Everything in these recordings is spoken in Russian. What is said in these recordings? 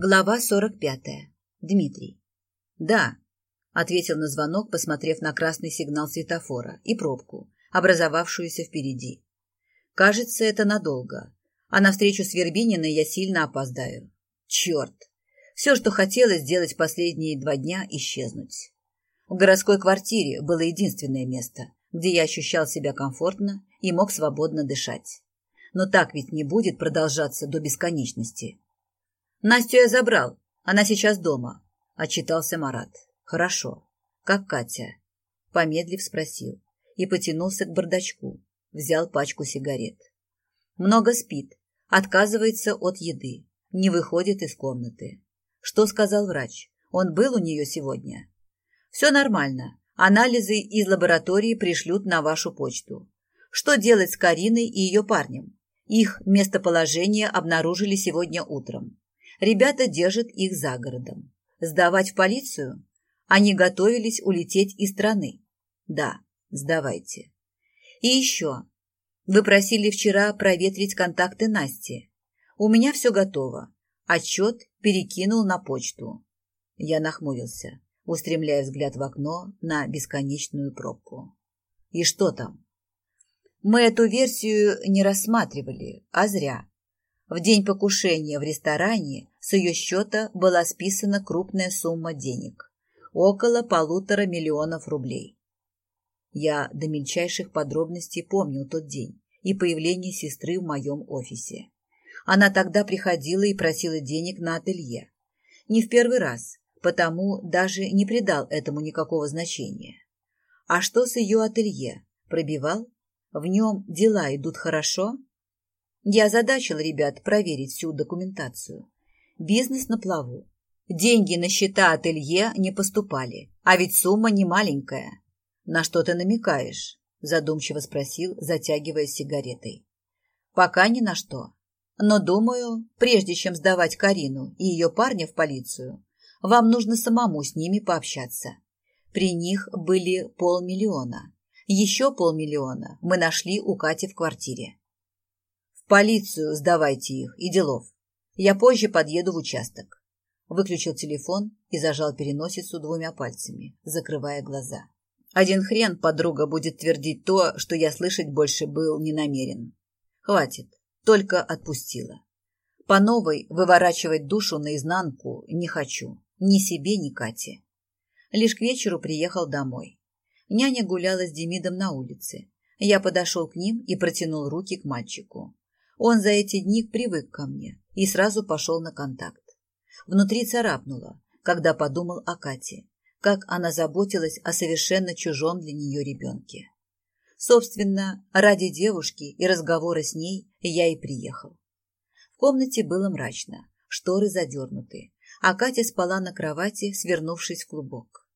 Глава 45. Дмитрий. «Да», — ответил на звонок, посмотрев на красный сигнал светофора и пробку, образовавшуюся впереди. «Кажется, это надолго, а на встречу с Вербининой я сильно опоздаю. Черт! Все, что хотелось сделать последние два дня, исчезнуть. В городской квартире было единственное место, где я ощущал себя комфортно и мог свободно дышать. Но так ведь не будет продолжаться до бесконечности». Настю я забрал. Она сейчас дома. Отчитался Марат. Хорошо. Как Катя? Помедлив спросил. И потянулся к бардачку. Взял пачку сигарет. Много спит. Отказывается от еды. Не выходит из комнаты. Что сказал врач? Он был у нее сегодня? Все нормально. Анализы из лаборатории пришлют на вашу почту. Что делать с Кариной и ее парнем? Их местоположение обнаружили сегодня утром. Ребята держат их за городом. Сдавать в полицию? Они готовились улететь из страны. Да, сдавайте. И еще. Вы просили вчера проветрить контакты Насти. У меня все готово. Отчет перекинул на почту. Я нахмурился, устремляя взгляд в окно на бесконечную пробку. И что там? Мы эту версию не рассматривали, а зря. В день покушения в ресторане с ее счета была списана крупная сумма денег – около полутора миллионов рублей. Я до мельчайших подробностей помнил тот день и появление сестры в моем офисе. Она тогда приходила и просила денег на ателье. Не в первый раз, потому даже не придал этому никакого значения. А что с ее ателье? Пробивал? В нем дела идут хорошо? Я озадачил ребят проверить всю документацию. Бизнес на плаву. Деньги на счета ателье не поступали, а ведь сумма не маленькая. На что ты намекаешь? Задумчиво спросил, затягиваясь сигаретой. Пока ни на что. Но думаю, прежде чем сдавать Карину и ее парня в полицию, вам нужно самому с ними пообщаться. При них были полмиллиона. Еще полмиллиона мы нашли у Кати в квартире полицию сдавайте их и делов. Я позже подъеду в участок. Выключил телефон и зажал переносицу двумя пальцами, закрывая глаза. Один хрен подруга будет твердить то, что я слышать больше был не намерен. Хватит, только отпустила. По новой выворачивать душу наизнанку не хочу. Ни себе, ни Кате. Лишь к вечеру приехал домой. Няня гуляла с Демидом на улице. Я подошел к ним и протянул руки к мальчику. Он за эти дни привык ко мне и сразу пошел на контакт. Внутри царапнуло, когда подумал о Кате, как она заботилась о совершенно чужом для нее ребенке. Собственно, ради девушки и разговора с ней я и приехал. В комнате было мрачно, шторы задернуты, а Катя спала на кровати, свернувшись в клубок.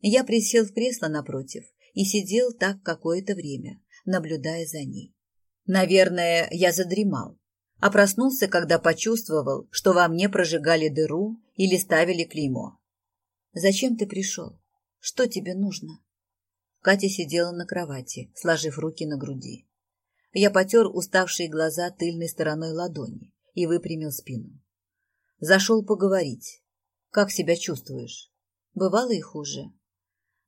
Я присел в кресло напротив и сидел так какое-то время, наблюдая за ней. Наверное, я задремал, а проснулся, когда почувствовал, что во мне прожигали дыру или ставили клеймо. «Зачем ты пришел? Что тебе нужно?» Катя сидела на кровати, сложив руки на груди. Я потер уставшие глаза тыльной стороной ладони и выпрямил спину. Зашел поговорить. Как себя чувствуешь? Бывало и хуже.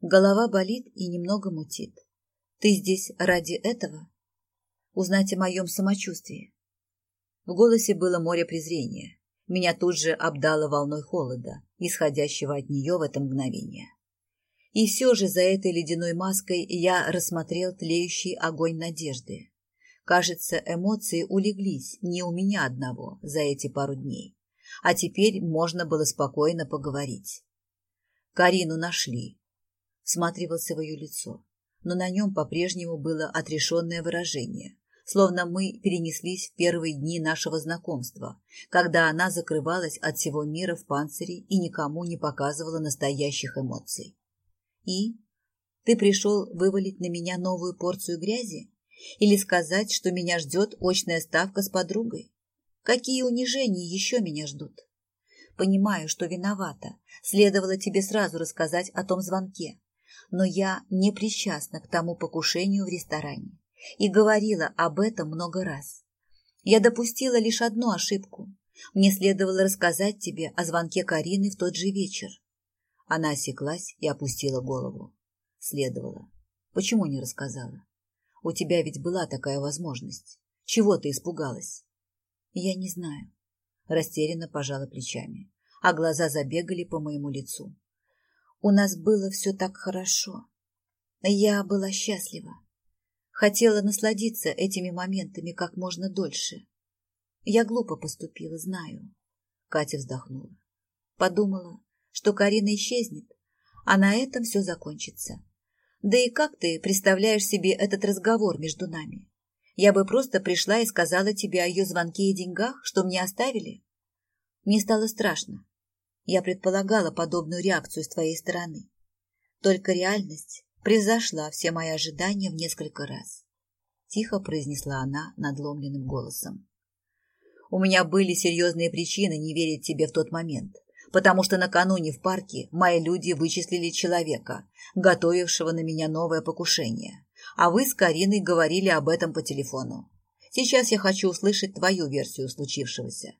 Голова болит и немного мутит. Ты здесь ради этого? Узнать о моем самочувствии. В голосе было море презрения. Меня тут же обдало волной холода, исходящего от нее в это мгновение. И все же за этой ледяной маской я рассмотрел тлеющий огонь надежды. Кажется, эмоции улеглись не у меня одного за эти пару дней, а теперь можно было спокойно поговорить. Карину нашли. Всматривался в ее лицо, но на нем по-прежнему было отрешенное выражение, словно мы перенеслись в первые дни нашего знакомства, когда она закрывалась от всего мира в панцире и никому не показывала настоящих эмоций. И? Ты пришел вывалить на меня новую порцию грязи? Или сказать, что меня ждет очная ставка с подругой? Какие унижения еще меня ждут? Понимаю, что виновата. Следовало тебе сразу рассказать о том звонке. Но я не причастна к тому покушению в ресторане и говорила об этом много раз. Я допустила лишь одну ошибку. Мне следовало рассказать тебе о звонке Карины в тот же вечер. Она осеклась и опустила голову. Следовало. Почему не рассказала? У тебя ведь была такая возможность. Чего ты испугалась? Я не знаю. Растерянно пожала плечами, а глаза забегали по моему лицу. У нас было все так хорошо. Я была счастлива. Хотела насладиться этими моментами как можно дольше. Я глупо поступила, знаю. Катя вздохнула. Подумала, что Карина исчезнет, а на этом все закончится. Да и как ты представляешь себе этот разговор между нами? Я бы просто пришла и сказала тебе о ее звонке и деньгах, что мне оставили. Мне стало страшно. Я предполагала подобную реакцию с твоей стороны. Только реальность превзошла все мои ожидания в несколько раз. Тихо произнесла она надломленным голосом. У меня были серьезные причины не верить тебе в тот момент, потому что накануне в парке мои люди вычислили человека, готовившего на меня новое покушение, а вы с Кариной говорили об этом по телефону. Сейчас я хочу услышать твою версию случившегося.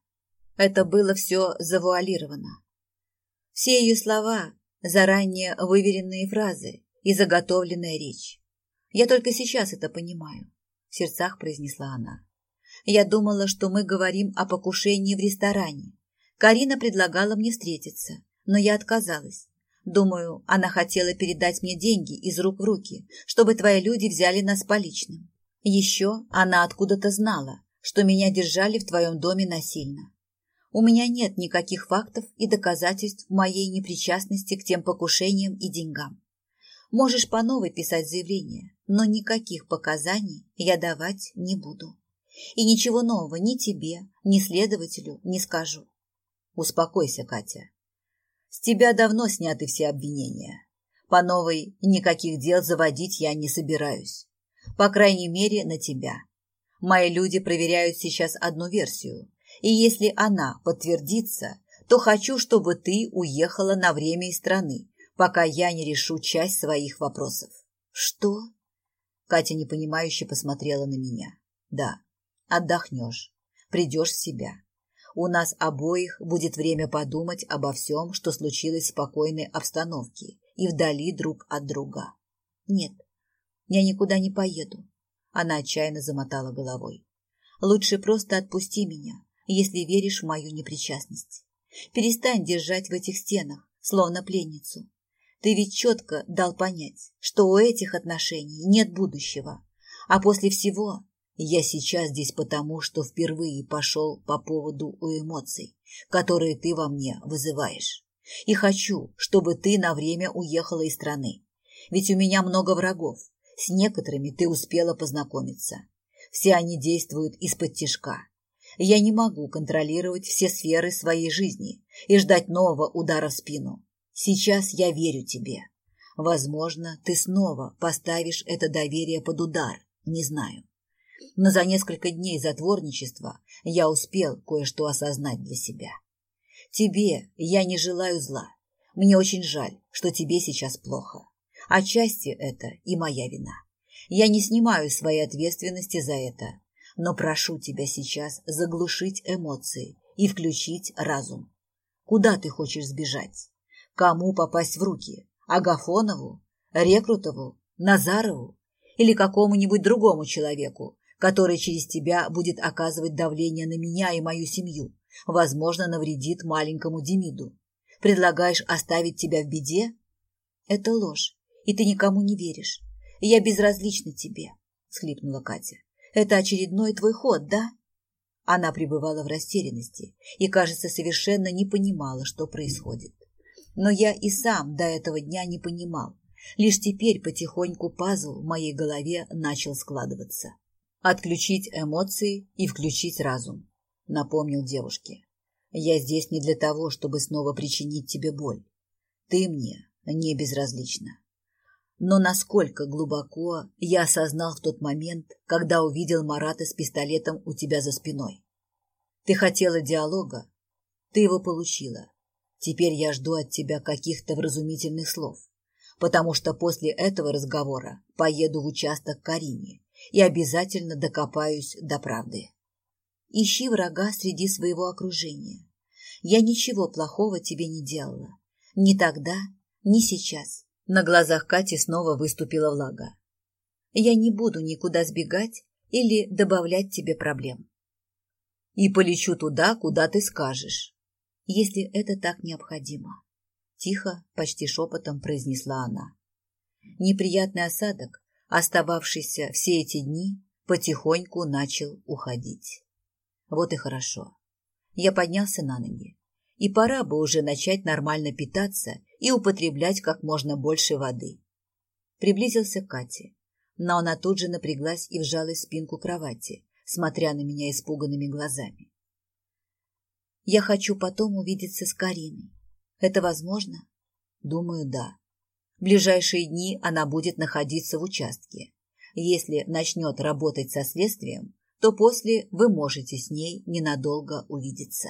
Это было все завуалировано. Все ее слова – заранее выверенные фразы и заготовленная речь. Я только сейчас это понимаю, – в сердцах произнесла она. Я думала, что мы говорим о покушении в ресторане. Карина предлагала мне встретиться, но я отказалась. Думаю, она хотела передать мне деньги из рук в руки, чтобы твои люди взяли нас поличным. Еще она откуда-то знала, что меня держали в твоем доме насильно. У меня нет никаких фактов и доказательств моей непричастности к тем покушениям и деньгам. Можешь по новой писать заявление, но никаких показаний я давать не буду. И ничего нового ни тебе, ни следователю не скажу. Успокойся, Катя. С тебя давно сняты все обвинения. По новой никаких дел заводить я не собираюсь. По крайней мере, на тебя. Мои люди проверяют сейчас одну версию, и если она подтвердится, то хочу, чтобы ты уехала на время из страны, пока я не решу часть своих вопросов. Что? Катя непонимающе посмотрела на меня. Да, отдохнешь, придешь в себя. У нас обоих будет время подумать обо всем, что случилось в спокойной обстановке и вдали друг от друга. Нет, я никуда не поеду. Она отчаянно замотала головой. Лучше просто отпусти меня, если веришь в мою непричастность. Перестань держать в этих стенах, словно пленницу. Ты ведь четко дал понять, что у этих отношений нет будущего, а после всего я сейчас здесь потому, что впервые пошел по поводу у эмоций, которые ты во мне вызываешь. И хочу, чтобы ты на время уехала из страны. Ведь у меня много врагов. С некоторыми ты успела познакомиться. Все они действуют из-под тишка. Я не могу контролировать все сферы своей жизни и ждать нового удара в спину. Сейчас я верю тебе. Возможно, ты снова поставишь это доверие под удар, не знаю но за несколько дней затворничества я успел кое-что осознать для себя. Тебе я не желаю зла. Мне очень жаль, что тебе сейчас плохо. Отчасти это и моя вина. Я не снимаю своей ответственности за это, но прошу тебя сейчас заглушить эмоции и включить разум. Куда ты хочешь сбежать? Кому попасть в руки? Агафонову? Рекрутову? Назарову? Или какому-нибудь другому человеку, который через тебя будет оказывать давление на меня и мою семью, возможно, навредит маленькому Демиду. Предлагаешь оставить тебя в беде? Это ложь, и ты никому не веришь. Я безразлична тебе, схлипнула Катя. Это очередной твой ход, да? Она пребывала в растерянности и, кажется, совершенно не понимала, что происходит. Но я и сам до этого дня не понимал. Лишь теперь потихоньку пазл в моей голове начал складываться. Отключить эмоции и включить разум, напомнил девушке. Я здесь не для того, чтобы снова причинить тебе боль. Ты мне не безразлична. Но насколько глубоко я осознал в тот момент, когда увидел Марата с пистолетом у тебя за спиной. Ты хотела диалога, ты его получила. Теперь я жду от тебя каких-то вразумительных слов, потому что после этого разговора поеду в участок Карине и обязательно докопаюсь до правды. Ищи врага среди своего окружения. Я ничего плохого тебе не делала. Ни тогда, ни сейчас. На глазах Кати снова выступила влага. Я не буду никуда сбегать или добавлять тебе проблем. И полечу туда, куда ты скажешь, если это так необходимо. Тихо, почти шепотом произнесла она. Неприятный осадок, остававшийся все эти дни, потихоньку начал уходить. Вот и хорошо. Я поднялся на ноги. И пора бы уже начать нормально питаться и употреблять как можно больше воды. Приблизился к Кате, но она тут же напряглась и вжалась в спинку кровати, смотря на меня испуганными глазами. «Я хочу потом увидеться с Кариной. Это возможно?» «Думаю, да. В ближайшие дни она будет находиться в участке. Если начнет работать со следствием, то после вы можете с ней ненадолго увидеться.